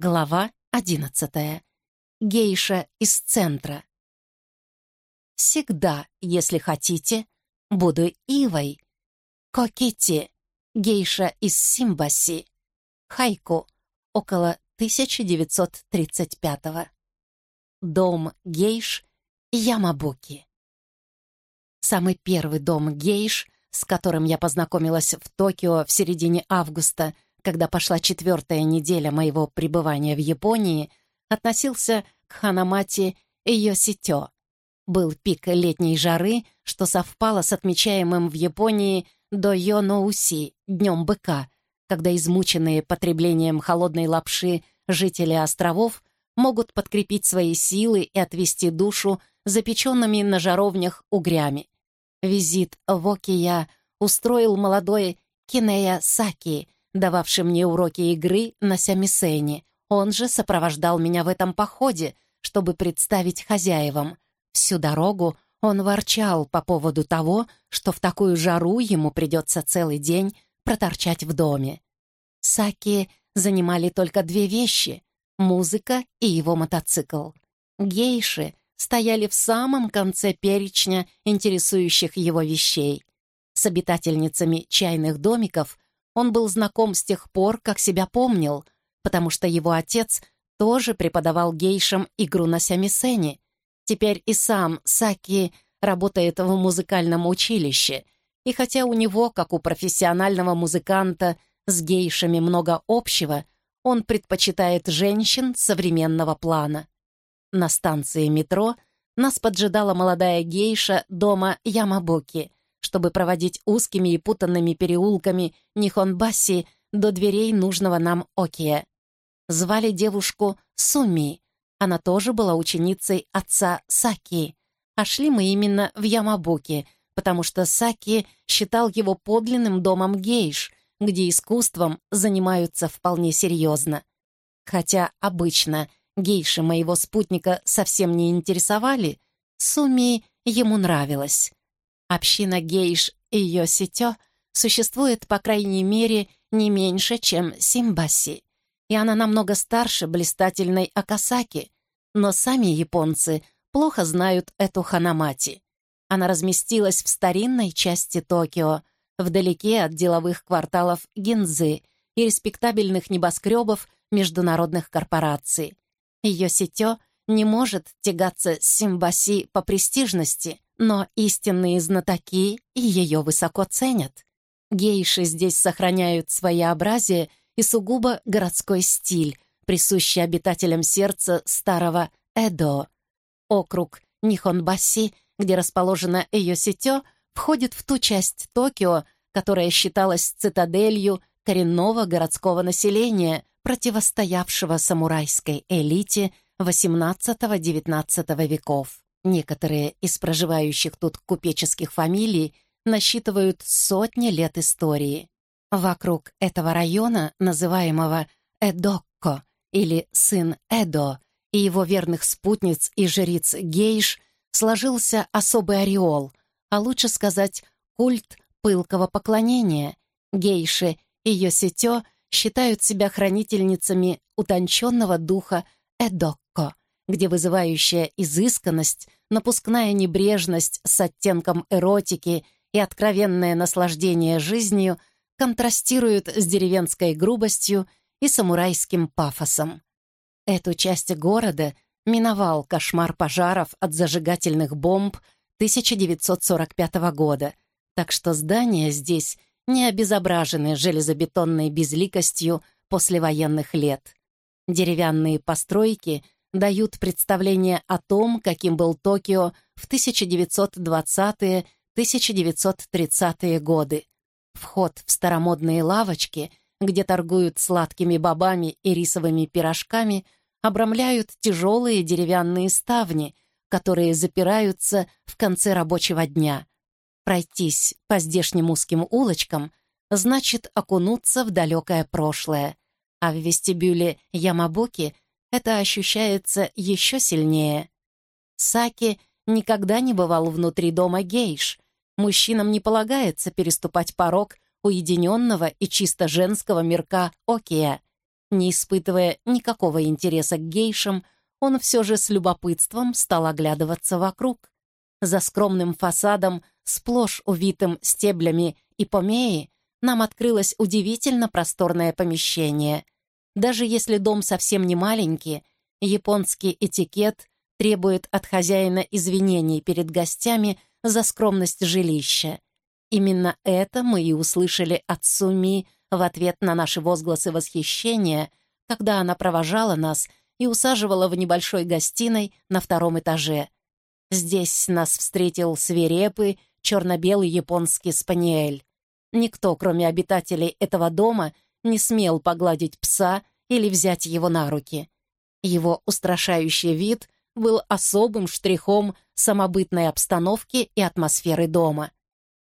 Глава одиннадцатая. Гейша из центра. Всегда, если хотите, буду Ивой. Кокити, гейша из Симбаси. Хайку, около 1935 -го. Дом гейш Ямабуки. Самый первый дом гейш, с которым я познакомилась в Токио в середине августа когда пошла четвертая неделя моего пребывания в Японии, относился к Ханамати Йоситё. Был пик летней жары, что совпало с отмечаемым в Японии до Йоноуси, Днем быка, когда измученные потреблением холодной лапши жители островов могут подкрепить свои силы и отвести душу запеченными на жаровнях угрями. Визит в Окия устроил молодой Кинея Саки, дававший мне уроки игры на сямисене. Он же сопровождал меня в этом походе, чтобы представить хозяевам. Всю дорогу он ворчал по поводу того, что в такую жару ему придется целый день проторчать в доме. Саки занимали только две вещи — музыка и его мотоцикл. Гейши стояли в самом конце перечня интересующих его вещей. С обитательницами чайных домиков он был знаком с тех пор, как себя помнил, потому что его отец тоже преподавал гейшам игру на сямисене. Теперь и сам Саки работает в музыкальном училище, и хотя у него, как у профессионального музыканта, с гейшами много общего, он предпочитает женщин современного плана. На станции метро нас поджидала молодая гейша дома Ямабуки, чтобы проводить узкими и путанными переулками Нихонбаси до дверей нужного нам Окия. Звали девушку Суми. Она тоже была ученицей отца Саки. А шли мы именно в Ямабуки, потому что Саки считал его подлинным домом гейш, где искусством занимаются вполне серьезно. Хотя обычно гейши моего спутника совсем не интересовали, Суми ему нравилась. Община гейш и Йоситё существует, по крайней мере, не меньше, чем Симбаси, и она намного старше блистательной Акасаки, но сами японцы плохо знают эту Ханамати. Она разместилась в старинной части Токио, вдалеке от деловых кварталов Гинзы и респектабельных небоскребов международных корпораций. Ее сетё не может тягаться с Симбаси по престижности, но истинные знатоки ее высоко ценят. Гейши здесь сохраняют своеобразие и сугубо городской стиль, присущий обитателям сердца старого Эдо. Округ Нихонбаси, где расположена Эйоситё, входит в ту часть Токио, которая считалась цитаделью коренного городского населения, противостоявшего самурайской элите XVIII-XIX веков. Некоторые из проживающих тут купеческих фамилий насчитывают сотни лет истории. Вокруг этого района, называемого Эдокко или сын Эдо, и его верных спутниц и жриц Гейш, сложился особый ореол, а лучше сказать, культ пылкого поклонения. Гейши и Йоситё считают себя хранительницами утонченного духа Эдокко, где вызывающая изысканность, напускная небрежность с оттенком эротики и откровенное наслаждение жизнью контрастируют с деревенской грубостью и самурайским пафосом. Эту часть города миновал кошмар пожаров от зажигательных бомб 1945 года, так что здания здесь не обезображены железобетонной безликостью послевоенных лет. Деревянные постройки дают представление о том, каким был Токио в 1920-1930-е годы. Вход в старомодные лавочки, где торгуют сладкими бобами и рисовыми пирожками, обрамляют тяжелые деревянные ставни, которые запираются в конце рабочего дня. Пройтись по здешним узким улочкам значит окунуться в далекое прошлое, а в вестибюле Ямабуки это ощущается еще сильнее. Саки никогда не бывал внутри дома гейш. Мужчинам не полагается переступать порог уединенного и чисто женского мирка Окия. Не испытывая никакого интереса к гейшам, он все же с любопытством стал оглядываться вокруг. За скромным фасадом, сплошь увитым стеблями и помеи, нам открылось удивительно просторное помещение. Даже если дом совсем не маленький, японский этикет требует от хозяина извинений перед гостями за скромность жилища. Именно это мы и услышали от Суми в ответ на наши возгласы восхищения, когда она провожала нас и усаживала в небольшой гостиной на втором этаже. Здесь нас встретил свирепый, черно-белый японский спаниель. Никто, кроме обитателей этого дома, не смел погладить пса или взять его на руки. Его устрашающий вид был особым штрихом самобытной обстановки и атмосферы дома.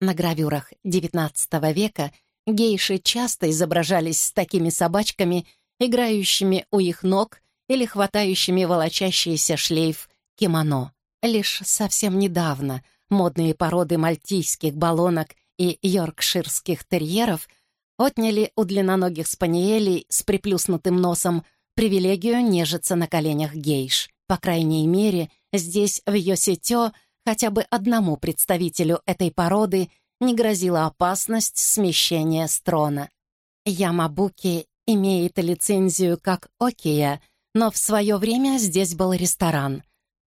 На гравюрах XIX века гейши часто изображались с такими собачками, играющими у их ног или хватающими волочащийся шлейф кимоно. Лишь совсем недавно модные породы мальтийских баллонок и йоркширских терьеров отняли у длинноногих спаниелей с приплюснутым носом привилегию нежиться на коленях гейш. По крайней мере, здесь, в Йосетё, хотя бы одному представителю этой породы не грозила опасность смещения с трона. Ямабуки имеет лицензию как Окия, но в свое время здесь был ресторан.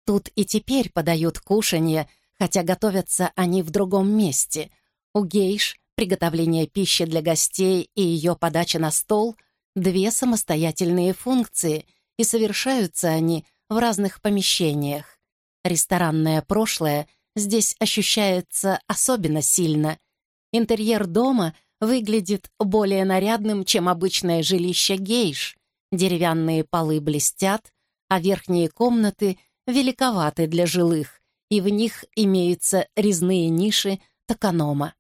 Тут и теперь подают кушанье, хотя готовятся они в другом месте. У гейш приготовление пищи для гостей и ее подача на стол — две самостоятельные функции, и совершаются они в разных помещениях. Ресторанное прошлое здесь ощущается особенно сильно. Интерьер дома выглядит более нарядным, чем обычное жилище гейш. Деревянные полы блестят, а верхние комнаты великоваты для жилых, и в них имеются резные ниши токанома.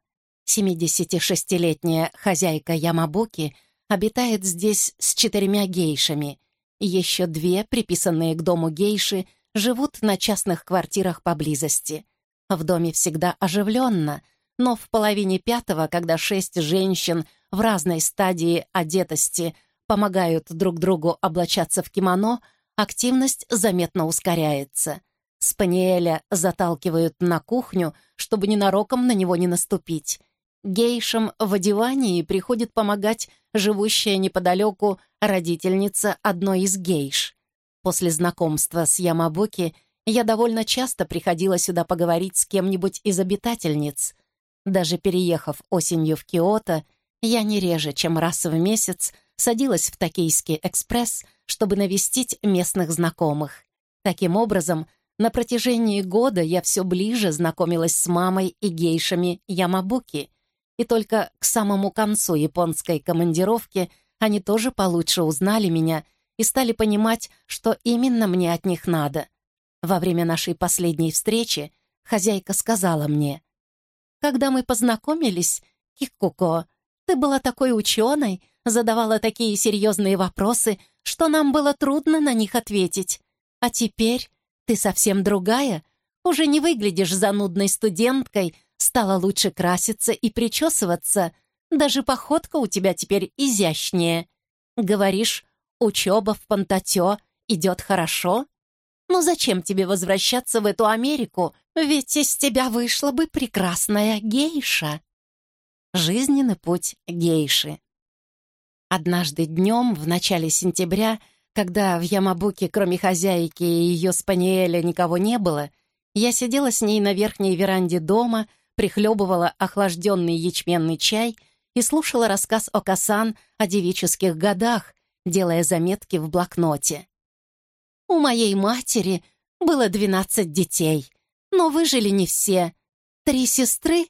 76-летняя хозяйка Ямабуки обитает здесь с четырьмя гейшами. Еще две, приписанные к дому гейши, живут на частных квартирах поблизости. В доме всегда оживленно, но в половине пятого, когда шесть женщин в разной стадии одетости помогают друг другу облачаться в кимоно, активность заметно ускоряется. Спаниеля заталкивают на кухню, чтобы ненароком на него не наступить. Гейшам в одевании приходит помогать живущая неподалеку родительница одной из гейш. После знакомства с Ямабуки я довольно часто приходила сюда поговорить с кем-нибудь из обитательниц. Даже переехав осенью в Киото, я не реже, чем раз в месяц садилась в Токийский экспресс, чтобы навестить местных знакомых. Таким образом, на протяжении года я все ближе знакомилась с мамой и гейшами Ямабуки, и только к самому концу японской командировки они тоже получше узнали меня и стали понимать, что именно мне от них надо. Во время нашей последней встречи хозяйка сказала мне, «Когда мы познакомились, Кикуко, ты была такой ученой, задавала такие серьезные вопросы, что нам было трудно на них ответить. А теперь ты совсем другая, уже не выглядишь занудной студенткой, стала лучше краситься и причесываться, даже походка у тебя теперь изящнее. Говоришь, учеба в Пантатё идет хорошо? Ну зачем тебе возвращаться в эту Америку, ведь из тебя вышла бы прекрасная гейша. Жизненный путь гейши. Однажды днем, в начале сентября, когда в Ямабуке, кроме хозяйки и ее спаниеля, никого не было, я сидела с ней на верхней веранде дома, прихлебывала охлажденный ячменный чай и слушала рассказ о Касан о девических годах, делая заметки в блокноте. «У моей матери было двенадцать детей, но выжили не все. Три сестры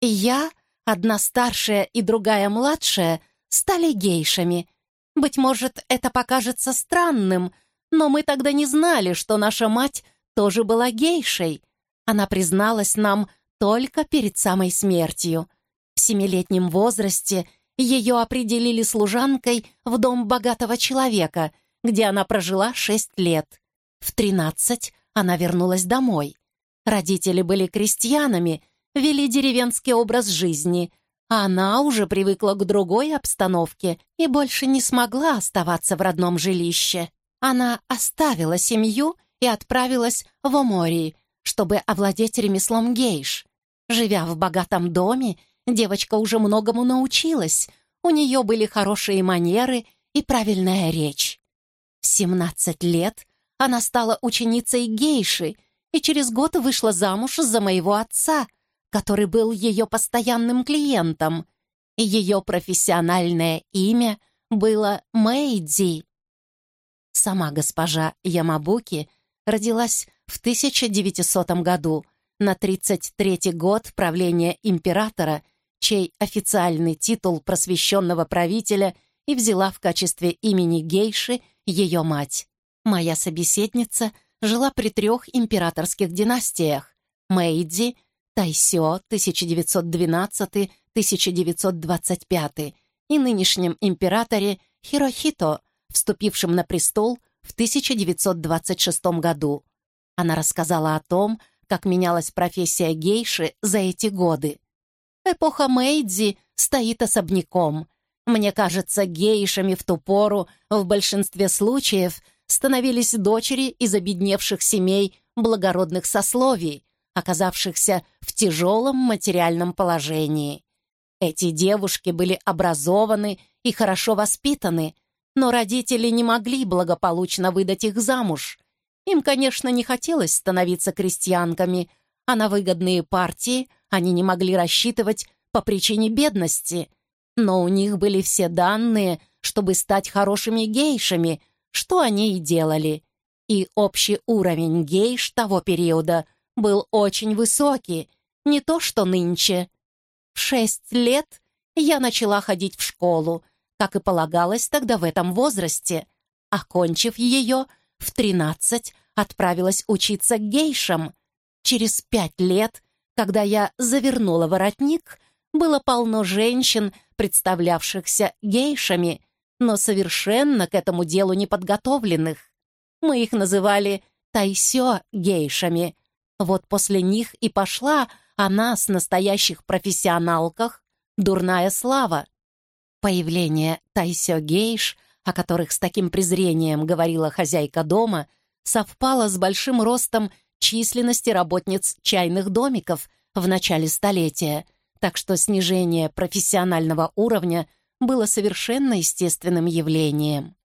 и я, одна старшая и другая младшая — стали гейшами. Быть может, это покажется странным, но мы тогда не знали, что наша мать тоже была гейшей. Она призналась нам только перед самой смертью. В семилетнем возрасте ее определили служанкой в дом богатого человека, где она прожила шесть лет. В тринадцать она вернулась домой. Родители были крестьянами, вели деревенский образ жизни — она уже привыкла к другой обстановке и больше не смогла оставаться в родном жилище. Она оставила семью и отправилась в Омори, чтобы овладеть ремеслом гейш. Живя в богатом доме, девочка уже многому научилась. У нее были хорошие манеры и правильная речь. В 17 лет она стала ученицей гейши и через год вышла замуж за моего отца, который был ее постоянным клиентом. Ее профессиональное имя было Мэйдзи. Сама госпожа Ямабуки родилась в 1900 году, на 33-й год правления императора, чей официальный титул просвещенного правителя и взяла в качестве имени гейши ее мать. Моя собеседница жила при трех императорских династиях – Мэйдзи, Тайсё 1912-1925 и нынешнем императоре Хирохито, вступившем на престол в 1926 году. Она рассказала о том, как менялась профессия гейши за эти годы. Эпоха Мэйдзи стоит особняком. Мне кажется, гейшами в ту пору в большинстве случаев становились дочери из обедневших семей благородных сословий, оказавшихся в тяжелом материальном положении. Эти девушки были образованы и хорошо воспитаны, но родители не могли благополучно выдать их замуж. Им, конечно, не хотелось становиться крестьянками, а на выгодные партии они не могли рассчитывать по причине бедности. Но у них были все данные, чтобы стать хорошими гейшами, что они и делали. И общий уровень гейш того периода был очень высокий, не то что нынче. В шесть лет я начала ходить в школу, как и полагалось тогда в этом возрасте. Окончив ее, в тринадцать отправилась учиться гейшам. Через пять лет, когда я завернула воротник, было полно женщин, представлявшихся гейшами, но совершенно к этому делу не подготовленных. Мы их называли тайсё гейшами, вот после них и пошла о нас, настоящих профессионалках, дурная слава. Появление Тайсё Гейш, о которых с таким презрением говорила хозяйка дома, совпало с большим ростом численности работниц чайных домиков в начале столетия, так что снижение профессионального уровня было совершенно естественным явлением.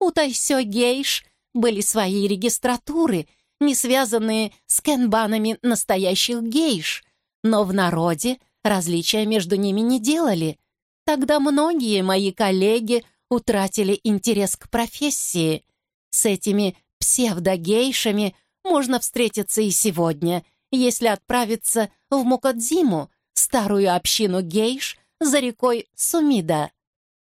У Тайсё Гейш были свои регистратуры — не связанные с кенбанами настоящих гейш, но в народе различия между ними не делали. Тогда многие мои коллеги утратили интерес к профессии. С этими псевдогейшами можно встретиться и сегодня, если отправиться в Мукадзиму, старую общину гейш за рекой Сумида.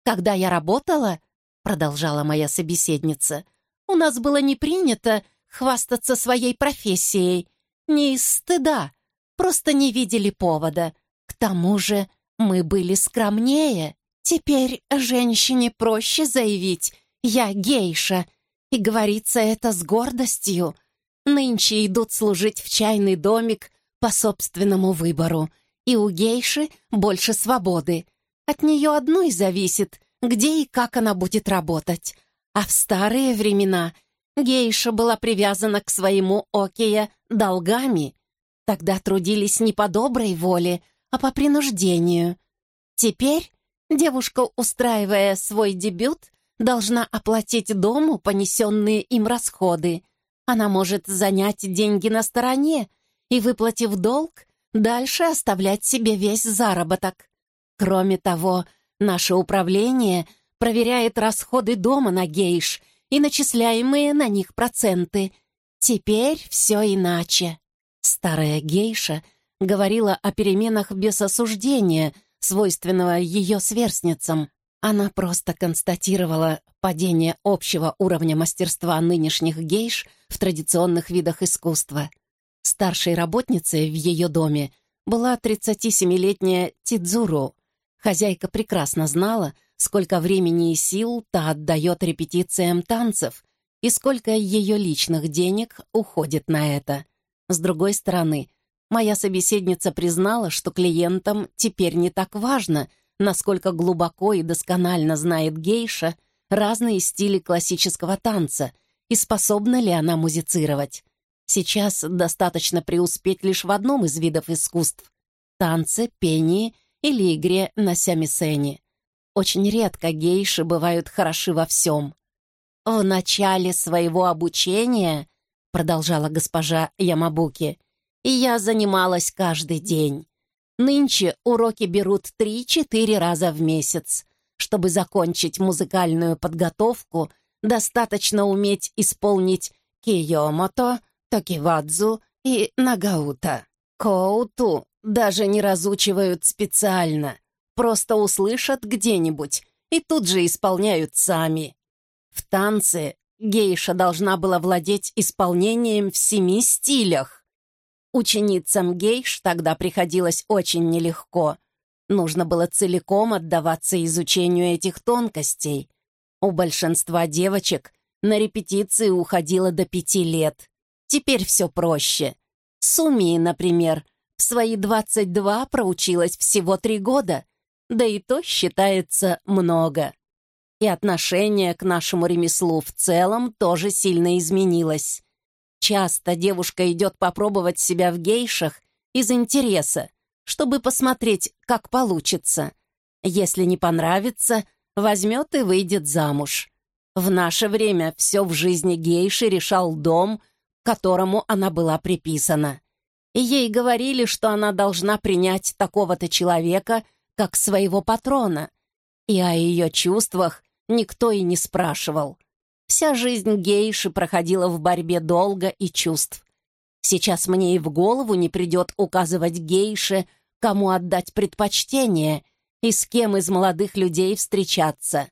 Когда я работала, продолжала моя собеседница, у нас было не принято хвастаться своей профессией. Не из стыда, просто не видели повода. К тому же мы были скромнее. Теперь женщине проще заявить «я гейша», и говорится это с гордостью. Нынче идут служить в чайный домик по собственному выбору, и у гейши больше свободы. От нее одной зависит, где и как она будет работать. А в старые времена — Гейша была привязана к своему Окея долгами. Тогда трудились не по доброй воле, а по принуждению. Теперь девушка, устраивая свой дебют, должна оплатить дому понесенные им расходы. Она может занять деньги на стороне и, выплатив долг, дальше оставлять себе весь заработок. Кроме того, наше управление проверяет расходы дома на гейш — и начисляемые на них проценты. Теперь все иначе. Старая гейша говорила о переменах без осуждения, свойственного ее сверстницам. Она просто констатировала падение общего уровня мастерства нынешних гейш в традиционных видах искусства. Старшей работницей в ее доме была 37-летняя Тидзуру. Хозяйка прекрасно знала, сколько времени и сил та отдает репетициям танцев и сколько ее личных денег уходит на это. С другой стороны, Моя собеседница признала, что клиентам теперь не так важно, насколько глубоко и досконально знает гейша разные стили классического танца и способна ли она музицировать. Сейчас достаточно преуспеть лишь в одном из видов искусств — танце, пении или игре на сямисене. Очень редко гейши бывают хороши во всем. «В начале своего обучения», — продолжала госпожа Ямабуки, и я занималась каждый день. Нынче уроки берут 3-4 раза в месяц. Чтобы закончить музыкальную подготовку, достаточно уметь исполнить киомото, токивадзу и нагаута. Коуту даже не разучивают специально, просто услышат где-нибудь и тут же исполняют сами. В танце гейша должна была владеть исполнением в семи стилях. Ученицам гейш тогда приходилось очень нелегко. Нужно было целиком отдаваться изучению этих тонкостей. У большинства девочек на репетиции уходило до пяти лет. Теперь все проще. Суми, например, в свои 22 проучилась всего три года, да и то считается много. И отношение к нашему ремеслу в целом тоже сильно изменилось. Часто девушка идет попробовать себя в гейшах из интереса, чтобы посмотреть, как получится. Если не понравится, возьмет и выйдет замуж. В наше время все в жизни гейши решал дом, которому она была приписана. И ей говорили, что она должна принять такого-то человека, как своего патрона. И о ее чувствах никто и не спрашивал. Вся жизнь гейши проходила в борьбе долга и чувств. Сейчас мне и в голову не придет указывать гейше, кому отдать предпочтение и с кем из молодых людей встречаться.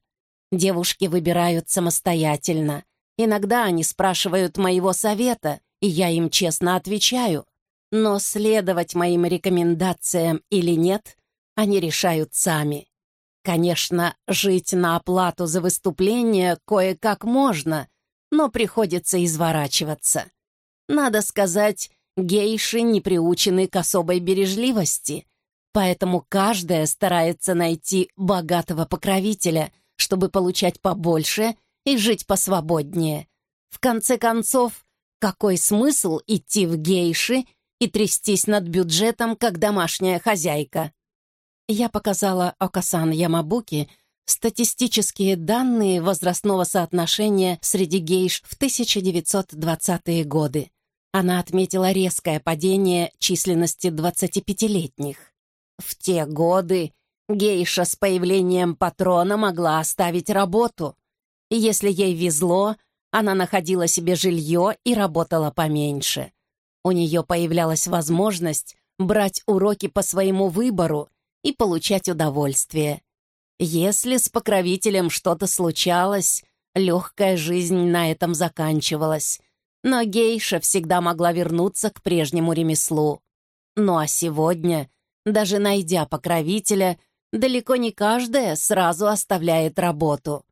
Девушки выбирают самостоятельно. Иногда они спрашивают моего совета, и я им честно отвечаю. Но следовать моим рекомендациям или нет, они решают сами. Конечно, жить на оплату за выступление кое-как можно, но приходится изворачиваться. Надо сказать, гейши не приучены к особой бережливости, поэтому каждая старается найти богатого покровителя, чтобы получать побольше и жить посвободнее. В конце концов, какой смысл идти в гейши и трястись над бюджетом, как домашняя хозяйка? Я показала Окасан Ямабуки статистические данные возрастного соотношения среди гейш в 1920-е годы. Она отметила резкое падение численности 25-летних. В те годы гейша с появлением патрона могла оставить работу. Если ей везло, она находила себе жилье и работала поменьше. У нее появлялась возможность брать уроки по своему выбору и получать удовольствие. Если с покровителем что-то случалось, легкая жизнь на этом заканчивалась. Но гейша всегда могла вернуться к прежнему ремеслу. Ну а сегодня, даже найдя покровителя, далеко не каждая сразу оставляет работу.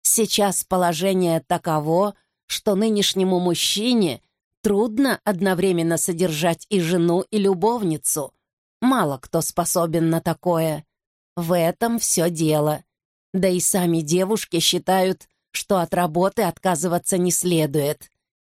Сейчас положение таково, что нынешнему мужчине трудно одновременно содержать и жену, и любовницу — Мало кто способен на такое. В этом все дело. Да и сами девушки считают, что от работы отказываться не следует.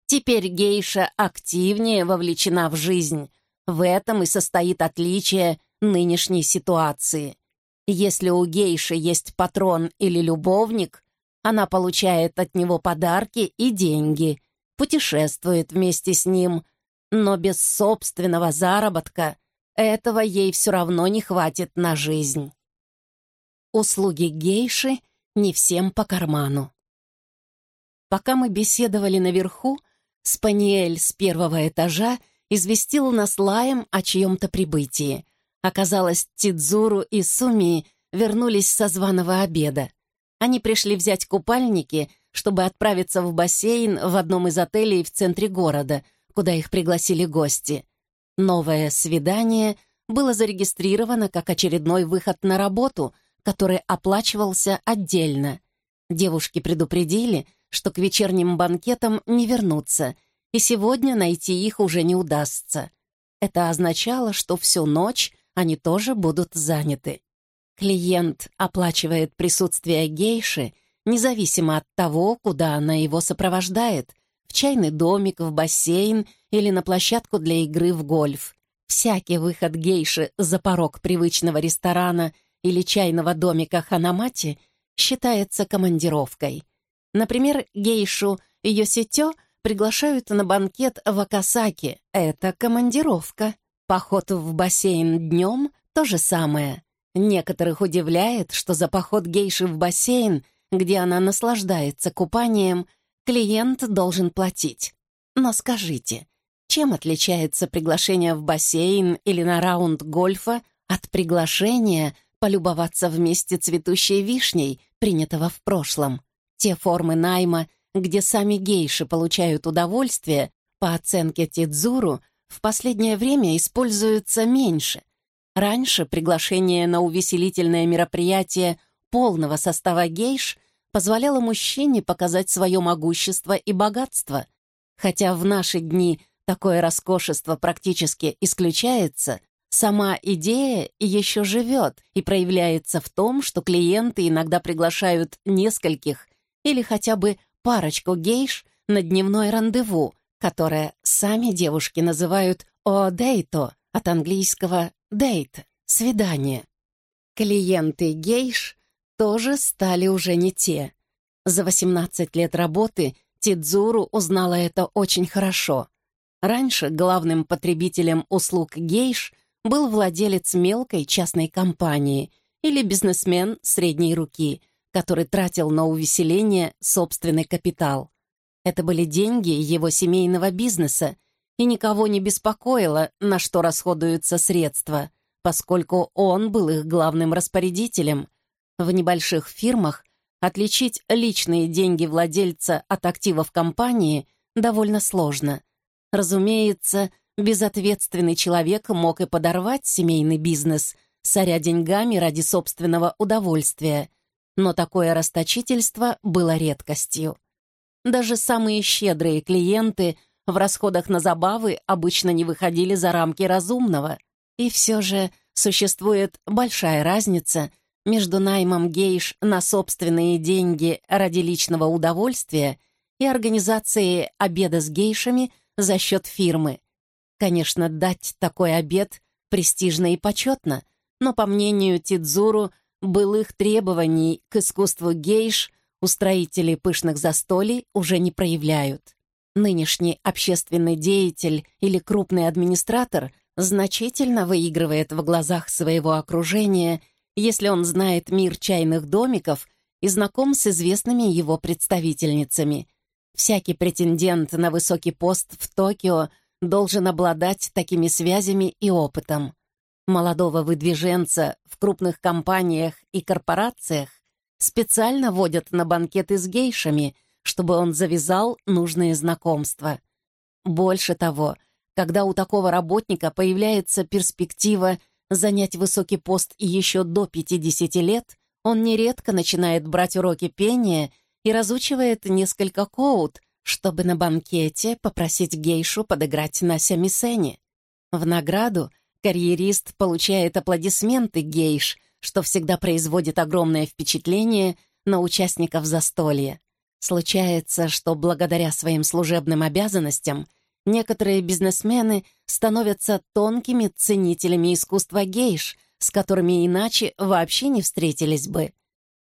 Теперь гейша активнее вовлечена в жизнь. В этом и состоит отличие нынешней ситуации. Если у гейши есть патрон или любовник, она получает от него подарки и деньги, путешествует вместе с ним, но без собственного заработка – этого ей все равно не хватит на жизнь. Услуги гейши не всем по карману. Пока мы беседовали наверху, Спаниель с первого этажа известил нас лаем о чьем-то прибытии. Оказалось, Тидзуру и Суми вернулись со званого обеда. Они пришли взять купальники, чтобы отправиться в бассейн в одном из отелей в центре города, куда их пригласили гости. Новое свидание было зарегистрировано как очередной выход на работу, который оплачивался отдельно. Девушки предупредили, что к вечерним банкетам не вернутся, и сегодня найти их уже не удастся. Это означало, что всю ночь они тоже будут заняты. Клиент оплачивает присутствие гейши, независимо от того, куда она его сопровождает, в чайный домик, в бассейн или на площадку для игры в гольф. Всякий выход гейши за порог привычного ресторана или чайного домика Ханамати считается командировкой. Например, гейшу Йоситё приглашают на банкет в Акасаки. Это командировка. Поход в бассейн днем — то же самое. Некоторых удивляет, что за поход гейши в бассейн, где она наслаждается купанием, клиент должен платить. Но скажите, чем отличается приглашение в бассейн или на раунд гольфа от приглашения полюбоваться вместе цветущей вишней, принятого в прошлом? Те формы найма, где сами гейши получают удовольствие, по оценке Тидзуру, в последнее время используются меньше. Раньше приглашение на увеселительное мероприятие полного состава гейш позволяло мужчине показать свое могущество и богатство. Хотя в наши дни такое роскошество практически исключается, сама идея еще живет и проявляется в том, что клиенты иногда приглашают нескольких или хотя бы парочку гейш на дневное рандеву, которое сами девушки называют «о-дейто» от английского Дейт, свидание. Клиенты гейш тоже стали уже не те. За 18 лет работы Тидзуру узнала это очень хорошо. Раньше главным потребителем услуг гейш был владелец мелкой частной компании или бизнесмен средней руки, который тратил на увеселение собственный капитал. Это были деньги его семейного бизнеса, и никого не беспокоило, на что расходуются средства, поскольку он был их главным распорядителем. В небольших фирмах отличить личные деньги владельца от активов компании довольно сложно. Разумеется, безответственный человек мог и подорвать семейный бизнес, соря деньгами ради собственного удовольствия, но такое расточительство было редкостью. Даже самые щедрые клиенты – в расходах на забавы обычно не выходили за рамки разумного. И все же существует большая разница между наймом гейш на собственные деньги ради личного удовольствия и организацией обеда с гейшами за счет фирмы. Конечно, дать такой обед престижно и почетно, но, по мнению Тидзуру, былых требований к искусству гейш устроители пышных застолий уже не проявляют. Нынешний общественный деятель или крупный администратор значительно выигрывает в глазах своего окружения, если он знает мир чайных домиков и знаком с известными его представительницами. Всякий претендент на высокий пост в Токио должен обладать такими связями и опытом. Молодого выдвиженца в крупных компаниях и корпорациях специально водят на банкеты с гейшами – чтобы он завязал нужные знакомства. Больше того, когда у такого работника появляется перспектива занять высокий пост еще до 50 лет, он нередко начинает брать уроки пения и разучивает несколько коут, чтобы на банкете попросить гейшу подыграть на сямисене. В награду карьерист получает аплодисменты гейш, что всегда производит огромное впечатление на участников застолья. Случается, что благодаря своим служебным обязанностям некоторые бизнесмены становятся тонкими ценителями искусства гейш, с которыми иначе вообще не встретились бы.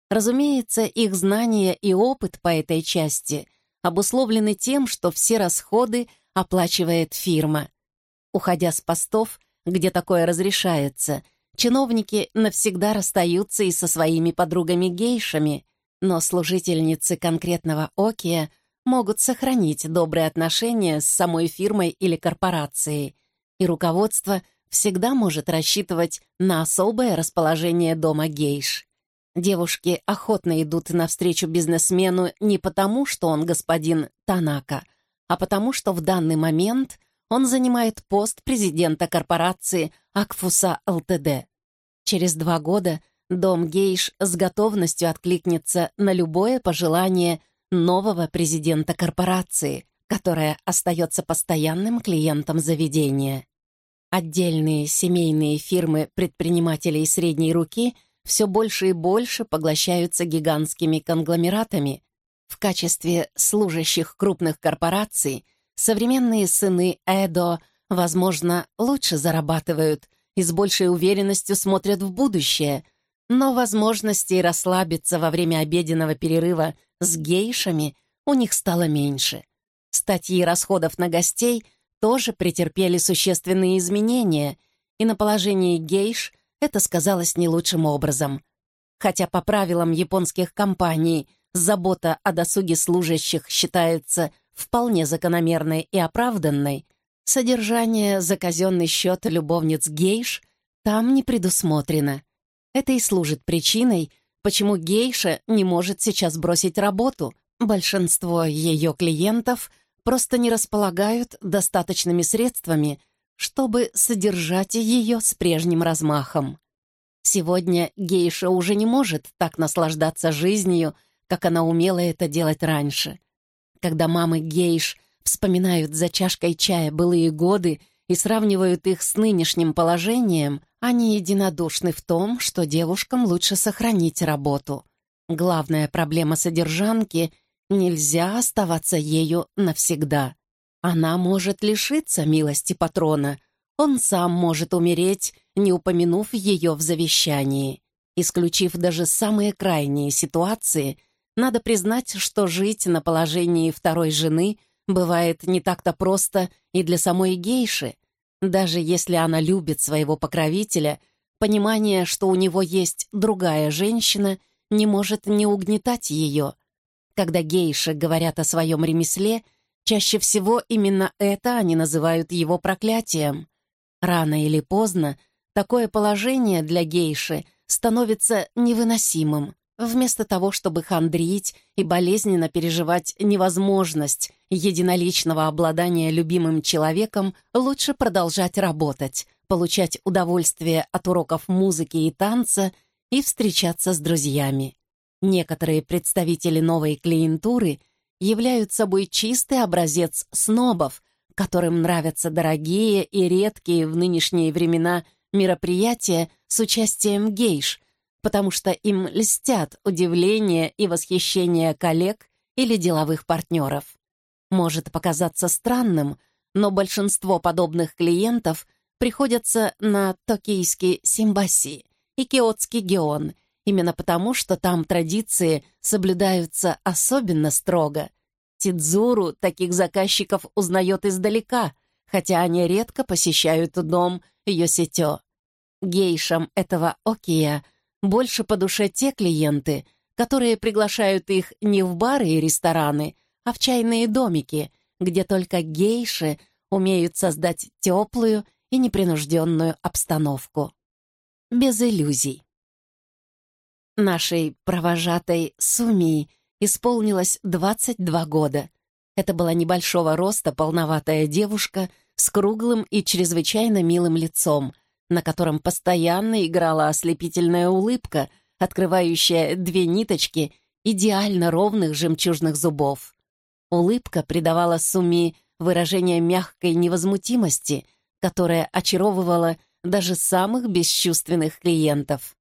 Разумеется, их знания и опыт по этой части обусловлены тем, что все расходы оплачивает фирма. Уходя с постов, где такое разрешается, чиновники навсегда расстаются и со своими подругами-гейшами, но служительницы конкретного Окия могут сохранить добрые отношения с самой фирмой или корпорацией, и руководство всегда может рассчитывать на особое расположение дома гейш. Девушки охотно идут навстречу бизнесмену не потому, что он господин Танака, а потому, что в данный момент он занимает пост президента корпорации Акфуса ЛТД. Через два года Дом Гейш с готовностью откликнется на любое пожелание нового президента корпорации, которая остается постоянным клиентом заведения. Отдельные семейные фирмы предпринимателей средней руки все больше и больше поглощаются гигантскими конгломератами. В качестве служащих крупных корпораций современные сыны Эдо, возможно, лучше зарабатывают и с большей уверенностью смотрят в будущее, но возможностей расслабиться во время обеденного перерыва с гейшами у них стало меньше. Статьи расходов на гостей тоже претерпели существенные изменения, и на положении гейш это сказалось не лучшим образом. Хотя по правилам японских компаний забота о досуге служащих считается вполне закономерной и оправданной, содержание за казенный счет любовниц гейш там не предусмотрено. Это и служит причиной, почему гейша не может сейчас бросить работу. Большинство ее клиентов просто не располагают достаточными средствами, чтобы содержать ее с прежним размахом. Сегодня гейша уже не может так наслаждаться жизнью, как она умела это делать раньше. Когда мамы гейш вспоминают за чашкой чая былые годы и сравнивают их с нынешним положением, они единодушны в том, что девушкам лучше сохранить работу. Главная проблема содержанки Нельзя оставаться ею навсегда. Она может лишиться милости патрона. Он сам может умереть, не упомянув ее в завещании. Исключив даже самые крайние ситуации, надо признать, что жить на положении второй жены бывает не так-то просто и для самой гейши. Даже если она любит своего покровителя, понимание, что у него есть другая женщина, не может не угнетать ее — когда гейши говорят о своем ремесле, чаще всего именно это они называют его проклятием. Рано или поздно такое положение для гейши становится невыносимым. Вместо того, чтобы хандрить и болезненно переживать невозможность единоличного обладания любимым человеком, лучше продолжать работать, получать удовольствие от уроков музыки и танца и встречаться с друзьями. Некоторые представители новой клиентуры являются собой чистый образец снобов, которым нравятся дорогие и редкие в нынешние времена мероприятия с участием гейш, потому что им льстят удивление и восхищение коллег или деловых партнеров. Может показаться странным, но большинство подобных клиентов приходятся на токийский симбаси и киотский геон именно потому, что там традиции соблюдаются особенно строго. Тидзуру таких заказчиков узнает издалека, хотя они редко посещают дом Йоситё. Гейшам этого окия больше по душе те клиенты, которые приглашают их не в бары и рестораны, а в чайные домики, где только гейши умеют создать теплую и непринужденную обстановку. Без иллюзий. Нашей провожатой Сумии исполнилось 22 года. Это была небольшого роста полноватая девушка с круглым и чрезвычайно милым лицом, на котором постоянно играла ослепительная улыбка, открывающая две ниточки идеально ровных жемчужных зубов. Улыбка придавала Суми выражение мягкой невозмутимости, которая очаровывала даже самых бесчувственных клиентов.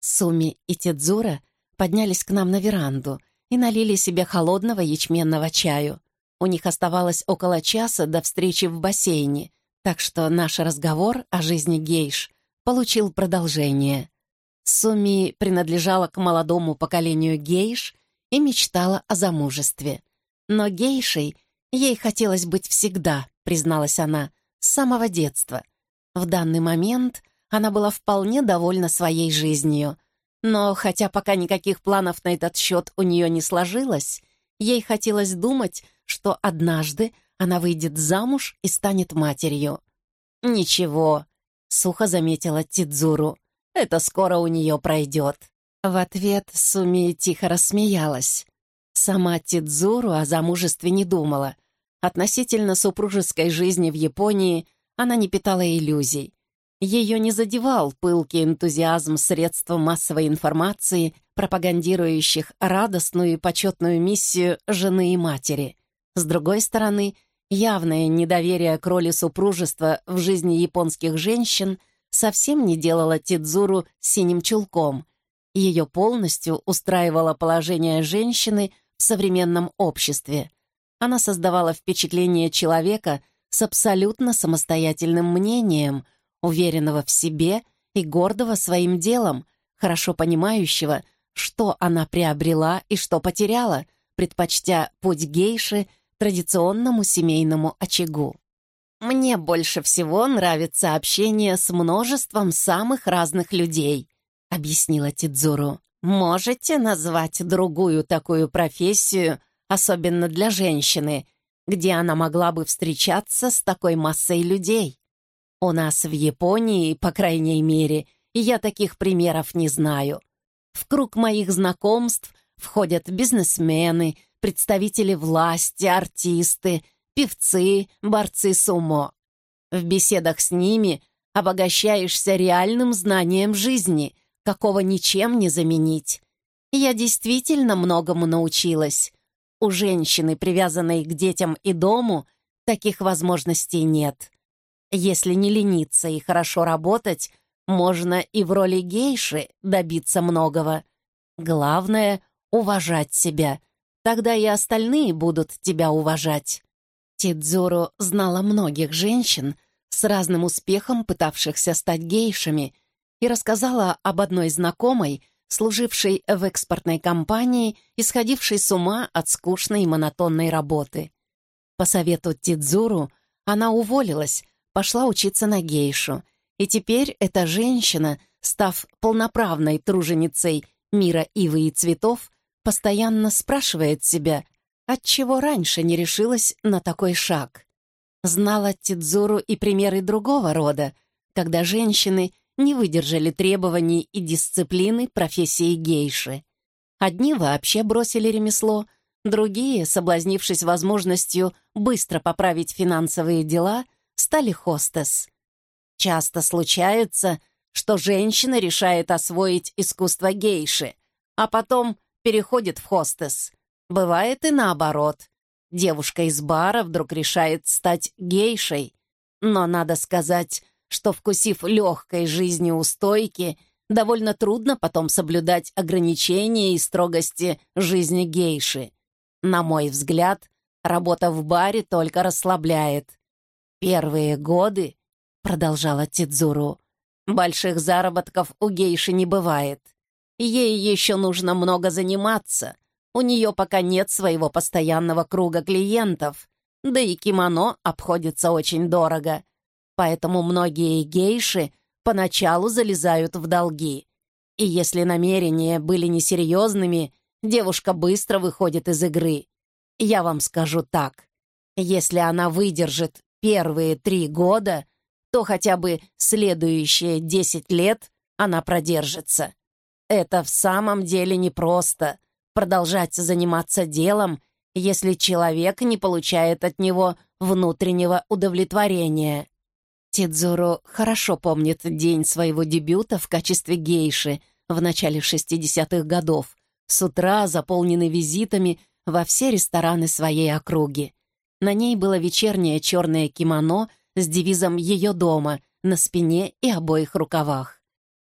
Суми и Тедзура поднялись к нам на веранду и налили себе холодного ячменного чаю. У них оставалось около часа до встречи в бассейне, так что наш разговор о жизни гейш получил продолжение. Суми принадлежала к молодому поколению гейш и мечтала о замужестве. Но гейшей ей хотелось быть всегда, призналась она, с самого детства. В данный момент она была вполне довольна своей жизнью. Но хотя пока никаких планов на этот счет у нее не сложилось, ей хотелось думать, что однажды она выйдет замуж и станет матерью. «Ничего», — сухо заметила Тидзуру, — «это скоро у нее пройдет». В ответ Суми тихо рассмеялась. Сама Тидзуру о замужестве не думала. Относительно супружеской жизни в Японии она не питала иллюзий. Ее не задевал пылкий энтузиазм средств массовой информации, пропагандирующих радостную и почетную миссию жены и матери. С другой стороны, Явное недоверие к роли супружества в жизни японских женщин совсем не делало Тидзуру синим чулком. Ее полностью устраивало положение женщины в современном обществе. Она создавала впечатление человека с абсолютно самостоятельным мнением, уверенного в себе и гордого своим делом, хорошо понимающего, что она приобрела и что потеряла, предпочтя путь гейши традиционному семейному очагу. Мне больше всего нравится общение с множеством самых разных людей, объяснила Тидзуру. Можете назвать другую такую профессию, особенно для женщины, где она могла бы встречаться с такой массой людей? У нас в Японии, по крайней мере, я таких примеров не знаю. В круг моих знакомств входят бизнесмены, представители власти, артисты, певцы, борцы сумо. В беседах с ними обогащаешься реальным знанием жизни, какого ничем не заменить. Я действительно многому научилась. У женщины, привязанной к детям и дому, таких возможностей нет. Если не лениться и хорошо работать, можно и в роли гейши добиться многого. Главное — уважать себя. Тогда и остальные будут тебя уважать. Тидзуру знала многих женщин с разным успехом, пытавшихся стать гейшами, и рассказала об одной знакомой, служившей в экспортной компании и сходившей с ума от скучной и монотонной работы. По совету Тидзуру она уволилась, пошла учиться на гейшу, и теперь эта женщина, став полноправной труженицей мира ивы и цветов, постоянно спрашивает себя, отчего раньше не решилась на такой шаг. Знала Тидзуру и примеры другого рода, когда женщины не выдержали требований и дисциплины профессии гейши. Одни вообще бросили ремесло, другие, соблазнившись возможностью быстро поправить финансовые дела, стали хостес. Часто случается, что женщина решает освоить искусство гейши, а потом переходит в хостес. Бывает и наоборот. Девушка из бара вдруг решает стать гейшей. Но надо сказать, что, вкусив легкой жизни у стойки, довольно трудно потом соблюдать ограничения и строгости жизни гейши. На мой взгляд, работа в баре только расслабляет. Первые годы — продолжала Тидзуру. «Больших заработков у гейши не бывает. Ей еще нужно много заниматься. У нее пока нет своего постоянного круга клиентов, да и кимоно обходится очень дорого. Поэтому многие гейши поначалу залезают в долги. И если намерения были несерьезными, девушка быстро выходит из игры. Я вам скажу так. Если она выдержит первые три года, то хотя бы следующие 10 лет она продержится. Это в самом деле непросто — продолжать заниматься делом, если человек не получает от него внутреннего удовлетворения. Тидзуру хорошо помнит день своего дебюта в качестве гейши в начале 60-х годов, с утра заполненный визитами во все рестораны своей округи. На ней было вечернее черное кимоно — с девизом ее дома на спине и обоих рукавах.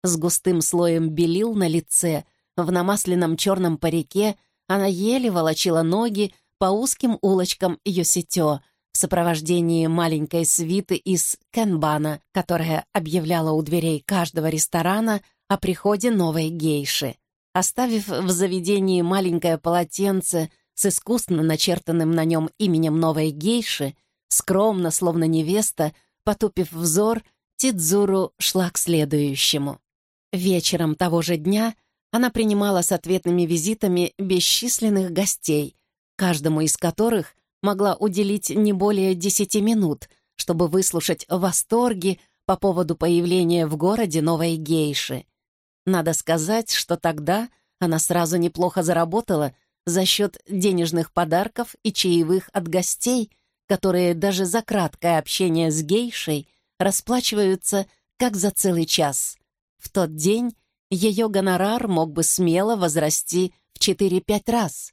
С густым слоем белил на лице, в намасленном черном парике она еле волочила ноги по узким улочкам Йоситё в сопровождении маленькой свиты из Кенбана, которая объявляла у дверей каждого ресторана о приходе новой гейши. Оставив в заведении маленькое полотенце с искусно начертанным на нем именем новой гейши, Скромно, словно невеста, потупив взор, Тидзуру шла к следующему. Вечером того же дня она принимала с ответными визитами бесчисленных гостей, каждому из которых могла уделить не более десяти минут, чтобы выслушать восторги по поводу появления в городе новой гейши. Надо сказать, что тогда она сразу неплохо заработала за счет денежных подарков и чаевых от гостей — которые даже за краткое общение с гейшей расплачиваются как за целый час. В тот день ее гонорар мог бы смело возрасти в 4-5 раз.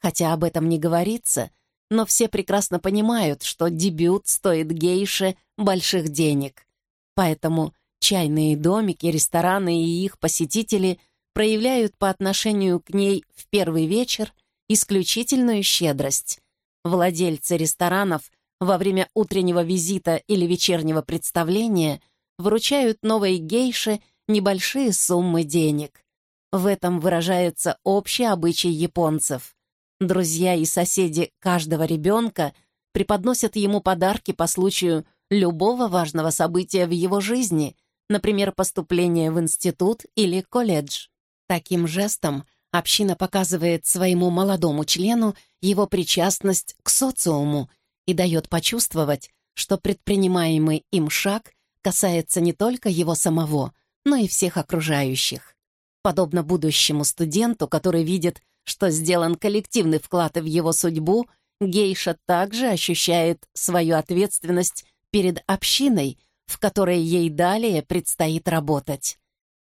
Хотя об этом не говорится, но все прекрасно понимают, что дебют стоит гейше больших денег. Поэтому чайные домики, рестораны и их посетители проявляют по отношению к ней в первый вечер исключительную щедрость. Владельцы ресторанов во время утреннего визита или вечернего представления вручают новой гейше небольшие суммы денег. В этом выражается общий обычай японцев. Друзья и соседи каждого ребенка преподносят ему подарки по случаю любого важного события в его жизни, например, поступления в институт или колледж. Таким жестом община показывает своему молодому члену его причастность к социуму и дает почувствовать, что предпринимаемый им шаг касается не только его самого, но и всех окружающих. Подобно будущему студенту, который видит, что сделан коллективный вклад в его судьбу, гейша также ощущает свою ответственность перед общиной, в которой ей далее предстоит работать.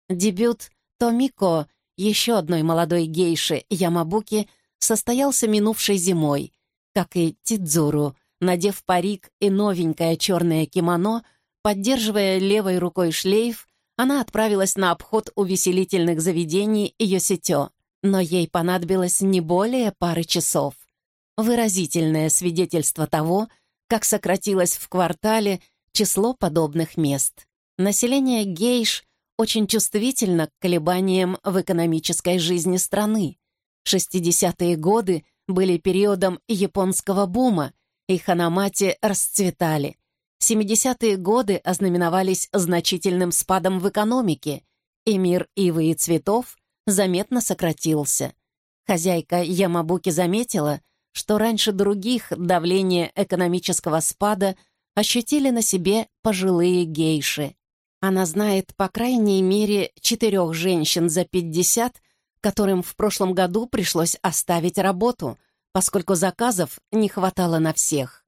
Дебют Томико, еще одной молодой гейши Ямабуки, состоялся минувшей зимой, как и Тидзуру, надев парик и новенькое черное кимоно, поддерживая левой рукой шлейф, она отправилась на обход увеселительных заведений Йоситё, но ей понадобилось не более пары часов. Выразительное свидетельство того, как сократилось в квартале число подобных мест. Население гейш очень чувствительно к колебаниям в экономической жизни страны. 60-е годы были периодом японского бума, и ханамати расцветали. 70-е годы ознаменовались значительным спадом в экономике, и мир ивы и цветов заметно сократился. Хозяйка Ямабуки заметила, что раньше других давление экономического спада ощутили на себе пожилые гейши. Она знает по крайней мере четырех женщин за 50, которым в прошлом году пришлось оставить работу, поскольку заказов не хватало на всех.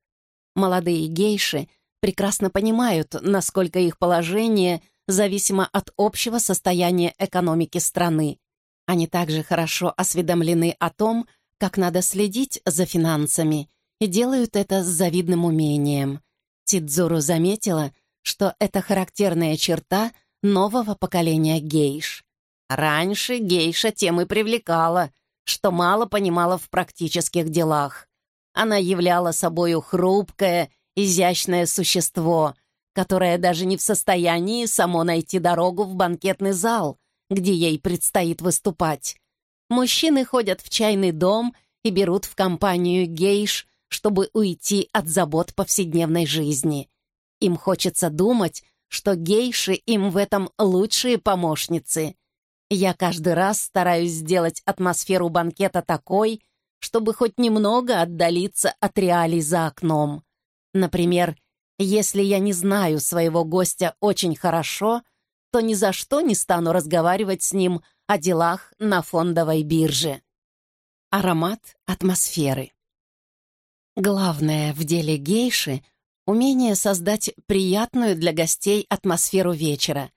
Молодые гейши прекрасно понимают, насколько их положение зависимо от общего состояния экономики страны. Они также хорошо осведомлены о том, как надо следить за финансами, и делают это с завидным умением. Тидзуру заметила, что это характерная черта нового поколения гейш. Раньше гейша тем и привлекала — что мало понимала в практических делах. Она являла собою хрупкое, изящное существо, которое даже не в состоянии само найти дорогу в банкетный зал, где ей предстоит выступать. Мужчины ходят в чайный дом и берут в компанию гейш, чтобы уйти от забот повседневной жизни. Им хочется думать, что гейши им в этом лучшие помощницы — я каждый раз стараюсь сделать атмосферу банкета такой, чтобы хоть немного отдалиться от реалий за окном. Например, если я не знаю своего гостя очень хорошо, то ни за что не стану разговаривать с ним о делах на фондовой бирже. Аромат атмосферы. Главное в деле гейши — умение создать приятную для гостей атмосферу вечера,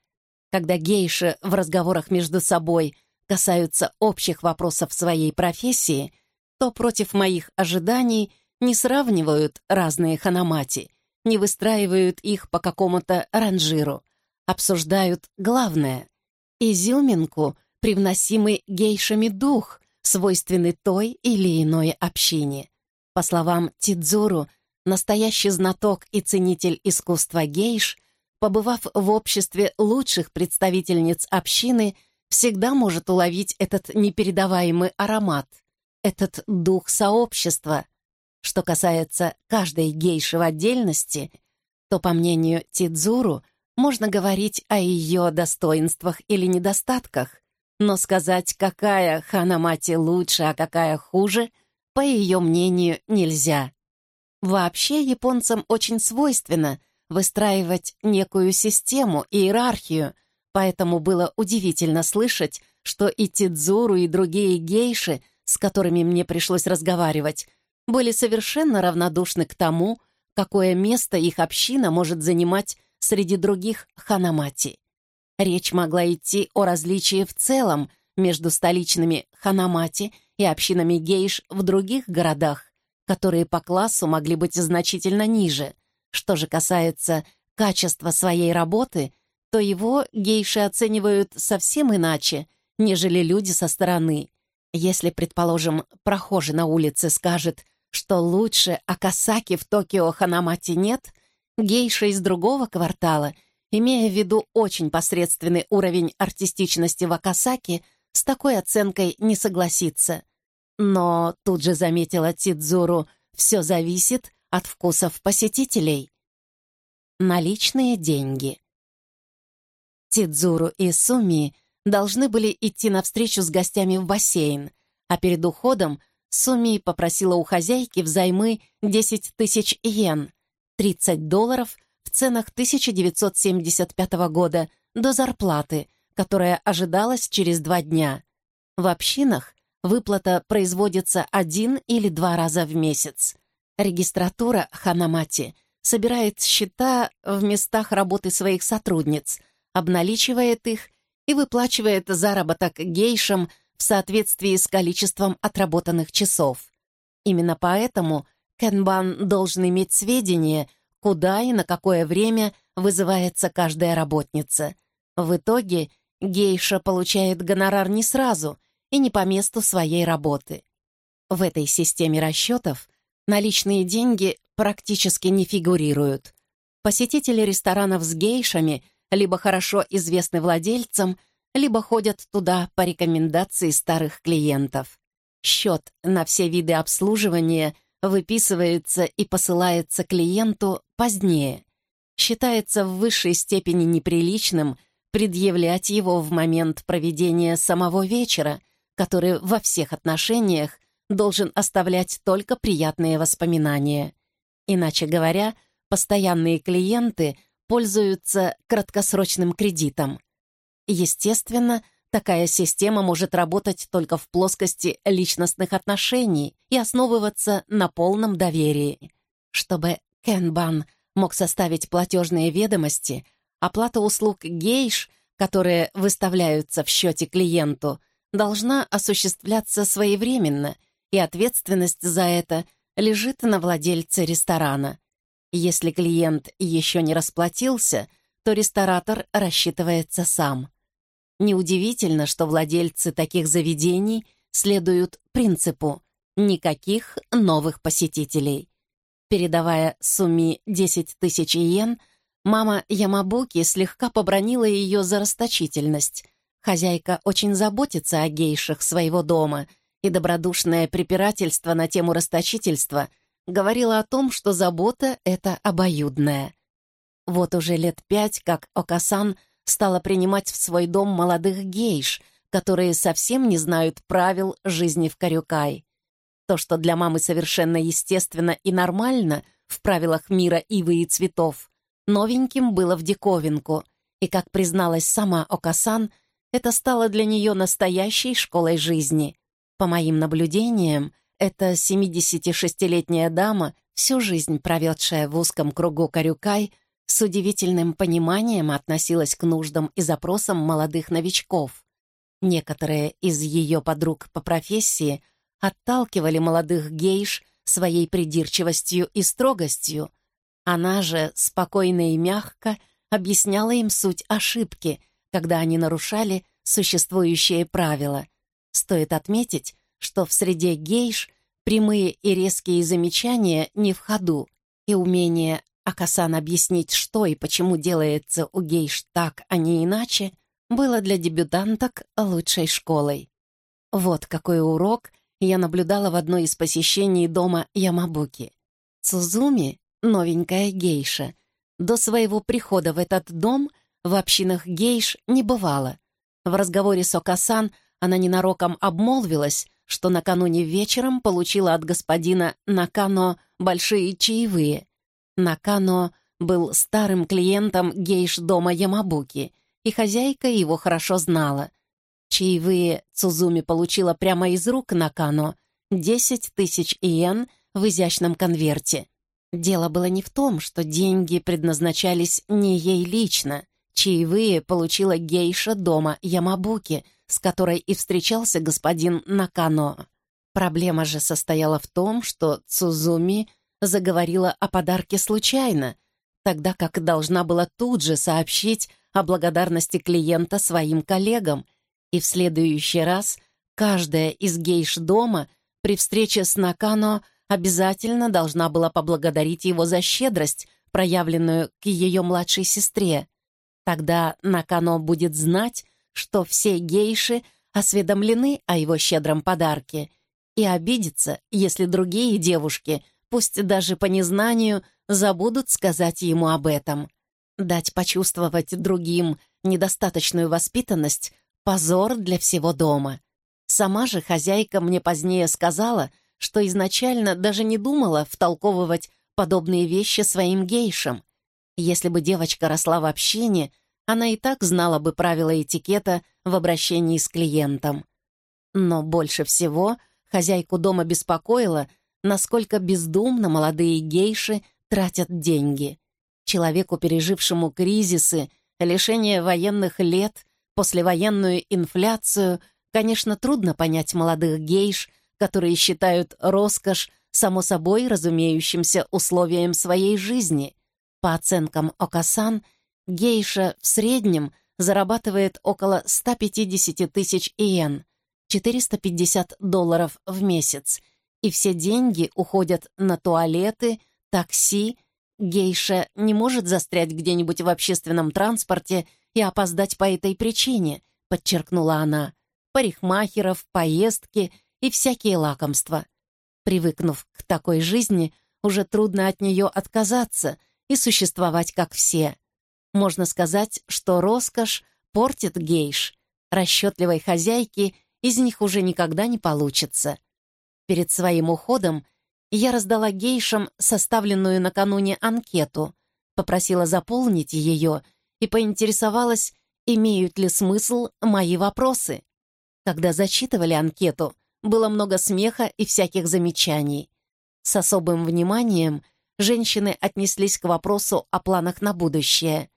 когда гейши в разговорах между собой касаются общих вопросов своей профессии, то против моих ожиданий не сравнивают разные ханамати, не выстраивают их по какому-то ранжиру, обсуждают главное — изюминку, привносимый гейшами дух, свойственный той или иной общине. По словам Тидзуру, настоящий знаток и ценитель искусства гейш — побывав в обществе лучших представительниц общины, всегда может уловить этот непередаваемый аромат, этот дух сообщества. Что касается каждой гейши в отдельности, то, по мнению Тидзуру, можно говорить о ее достоинствах или недостатках, но сказать, какая Ханамати лучше, а какая хуже, по ее мнению, нельзя. Вообще японцам очень свойственно — выстраивать некую систему, иерархию, поэтому было удивительно слышать, что и Тидзуру, и другие гейши, с которыми мне пришлось разговаривать, были совершенно равнодушны к тому, какое место их община может занимать среди других ханамати. Речь могла идти о различии в целом между столичными ханамати и общинами гейш в других городах, которые по классу могли быть значительно ниже. Что же касается качества своей работы, то его гейши оценивают совсем иначе, нежели люди со стороны. Если, предположим, прохожий на улице скажет, что лучше Акасаки в Токио Ханамати нет, гейша из другого квартала, имея в виду очень посредственный уровень артистичности в Акасаки, с такой оценкой не согласится. Но тут же заметила Тидзуру, все зависит от вкусов посетителей. Наличные деньги. Тидзуру и Суми должны были идти навстречу с гостями в бассейн, а перед уходом Суми попросила у хозяйки взаймы 10 тысяч йен, 30 долларов в ценах 1975 года до зарплаты, которая ожидалась через два дня. В общинах выплата производится один или два раза в месяц. Регистратура Ханамати собирает счета в местах работы своих сотрудниц, обналичивает их и выплачивает заработок гейшам в соответствии с количеством отработанных часов. Именно поэтому Кенбан должен иметь сведения, куда и на какое время вызывается каждая работница. В итоге гейша получает гонорар не сразу и не по месту своей работы. В этой системе расчетов наличные деньги практически не фигурируют. Посетители ресторанов с гейшами либо хорошо известны владельцам, либо ходят туда по рекомендации старых клиентов. Счет на все виды обслуживания выписывается и посылается клиенту позднее. Считается в высшей степени неприличным предъявлять его в момент проведения самого вечера, который во всех отношениях должен оставлять только приятные воспоминания. Иначе говоря, постоянные клиенты — пользуются краткосрочным кредитом. Естественно, такая система может работать только в плоскости личностных отношений и основываться на полном доверии. Чтобы Кенбан мог составить платежные ведомости, оплата услуг гейш, которые выставляются в счете клиенту, должна осуществляться своевременно, и ответственность за это лежит на владельце ресторана. Если клиент еще не расплатился, то ресторатор рассчитывается сам. Неудивительно, что владельцы таких заведений следуют принципу «никаких новых посетителей». Передавая Суми 10 тысяч йен, мама Ямабуки слегка побронила ее за расточительность. Хозяйка очень заботится о гейшах своего дома, и добродушное препирательство на тему расточительства — говорила о том, что забота — это обоюдная. Вот уже лет пять, как Окасан стала принимать в свой дом молодых гейш, которые совсем не знают правил жизни в Карюкай. То, что для мамы совершенно естественно и нормально в правилах мира ивы и цветов, новеньким было в диковинку, и, как призналась сама Окасан, это стало для нее настоящей школой жизни. По моим наблюдениям, эта 76-летняя дама, всю жизнь проведшая в узком кругу Карюкай, с удивительным пониманием относилась к нуждам и запросам молодых новичков. Некоторые из ее подруг по профессии отталкивали молодых гейш своей придирчивостью и строгостью. Она же спокойно и мягко объясняла им суть ошибки, когда они нарушали существующие правила. Стоит отметить, что в среде гейш прямые и резкие замечания не в ходу, и умение Акасан объяснить, что и почему делается у гейш так, а не иначе, было для дебютанток лучшей школой. Вот какой урок я наблюдала в одной из посещений дома Ямабуки. Цузуми, новенькая гейша, до своего прихода в этот дом в общинах гейш не бывало. В разговоре с Окасан она ненароком обмолвилась, что накануне вечером получила от господина Накано большие чаевые. Накано был старым клиентом гейш-дома Ямабуки, и хозяйка его хорошо знала. Чаевые Цузуми получила прямо из рук Накано — 10 тысяч иен в изящном конверте. Дело было не в том, что деньги предназначались не ей лично. Чаевые получила гейша дома Ямабуки — с которой и встречался господин Накано. Проблема же состояла в том, что Цузуми заговорила о подарке случайно, тогда как должна была тут же сообщить о благодарности клиента своим коллегам, и в следующий раз каждая из гейш дома при встрече с Накано обязательно должна была поблагодарить его за щедрость, проявленную к ее младшей сестре. Тогда Накано будет знать, что все гейши осведомлены о его щедром подарке и обидится, если другие девушки, пусть даже по незнанию, забудут сказать ему об этом. Дать почувствовать другим недостаточную воспитанность — позор для всего дома. Сама же хозяйка мне позднее сказала, что изначально даже не думала втолковывать подобные вещи своим гейшам. Если бы девочка росла в общине, она и так знала бы правила этикета в обращении с клиентом. Но больше всего хозяйку дома беспокоило, насколько бездумно молодые гейши тратят деньги. Человеку, пережившему кризисы, лишение военных лет, послевоенную инфляцию, конечно, трудно понять молодых гейш, которые считают роскошь само собой разумеющимся условием своей жизни. По оценкам Окасан, гейша в среднем зарабатывает около 150 тысяч иен, 450 долларов в месяц, и все деньги уходят на туалеты, такси, Гейша не может застрять где-нибудь в общественном транспорте и опоздать по этой причине, подчеркнула она. Парикмахеров, поездки и всякие лакомства. Привыкнув к такой жизни, уже трудно от нее отказаться и существовать как все. Можно сказать, что роскошь портит гейш. Расчетливой хозяйки из них уже никогда не получится. Перед своим уходом я раздала гейшам составленную накануне анкету, попросила заполнить ее и поинтересовалась, имеют ли смысл мои вопросы. Когда зачитывали анкету, было много смеха и всяких замечаний. С особым вниманием женщины отнеслись к вопросу о планах на будущее.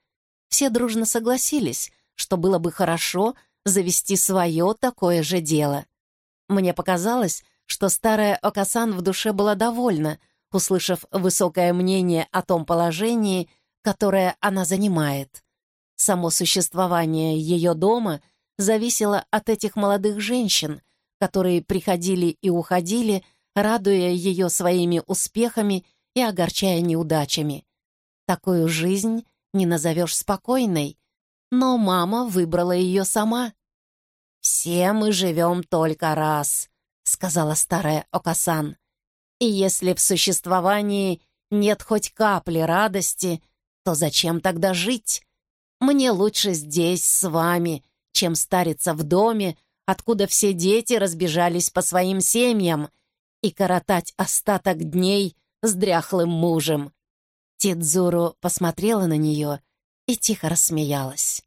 Все дружно согласились, что было бы хорошо завести свое такое же дело. Мне показалось, что старая Окасан в душе была довольна, услышав высокое мнение о том положении, которое она занимает. Само существование ее дома зависело от этих молодых женщин, которые приходили и уходили, радуя ее своими успехами и огорчая неудачами. Такую жизнь не назовешь спокойной, но мама выбрала ее сама. «Все мы живем только раз», — сказала старая Окасан. «И если в существовании нет хоть капли радости, то зачем тогда жить? Мне лучше здесь с вами, чем стариться в доме, откуда все дети разбежались по своим семьям, и коротать остаток дней с дряхлым мужем». Тидзуру посмотрела на нее и тихо рассмеялась.